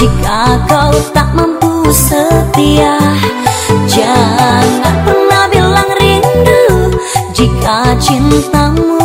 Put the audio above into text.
Jika kau tak mampu setia Jangan pernah bilang rindu. Jika cintamu